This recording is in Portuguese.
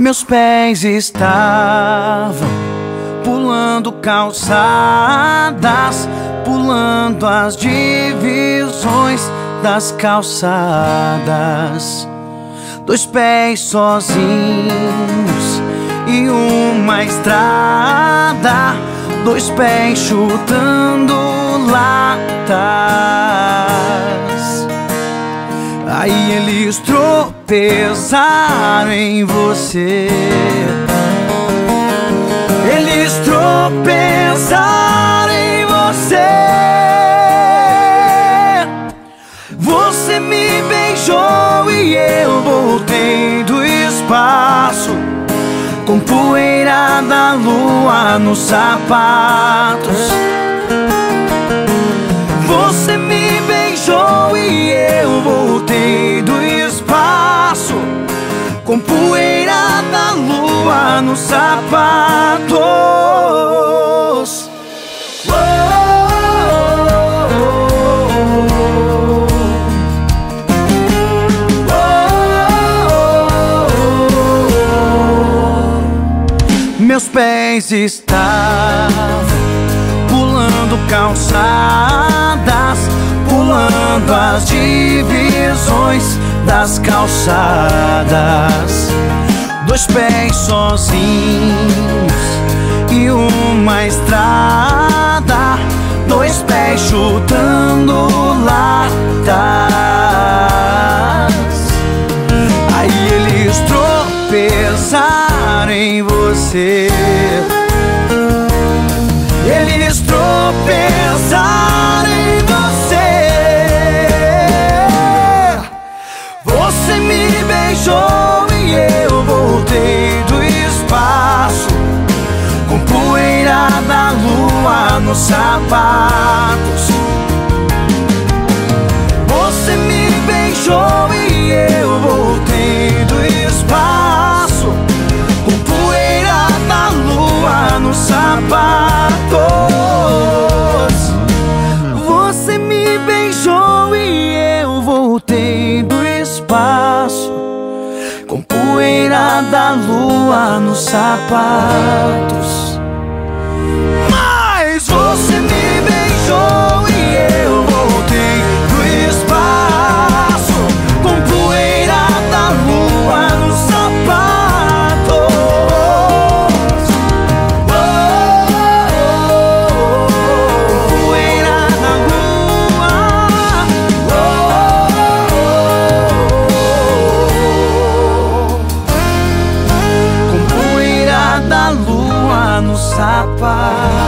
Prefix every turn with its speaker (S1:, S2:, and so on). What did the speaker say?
S1: Meus pés estavam pulando calçadas, pulando as divisões das calçadas. Dois pés sozinhos e uma estrada, dois pés chutando latas. Tropeçaram em você. Eles tropeçaram em você. Você me beijou e eu voltei do espaço. Com poeira da lua nos sapatos. Você me beijou e nos sapatos Meus pés estavam pulando calçadas, pulando as divisões das calçadas. Dois pés sozinhos e uma estrada, dois pés chutando latas. Aí eles tropeçaram em você. Sapatos. Você me beijou e eu voltei do espaço. Com poeira da lua nos sapatos. Você me beijou e eu voltei do espaço. Com poeira da lua nos sapatos. escapar.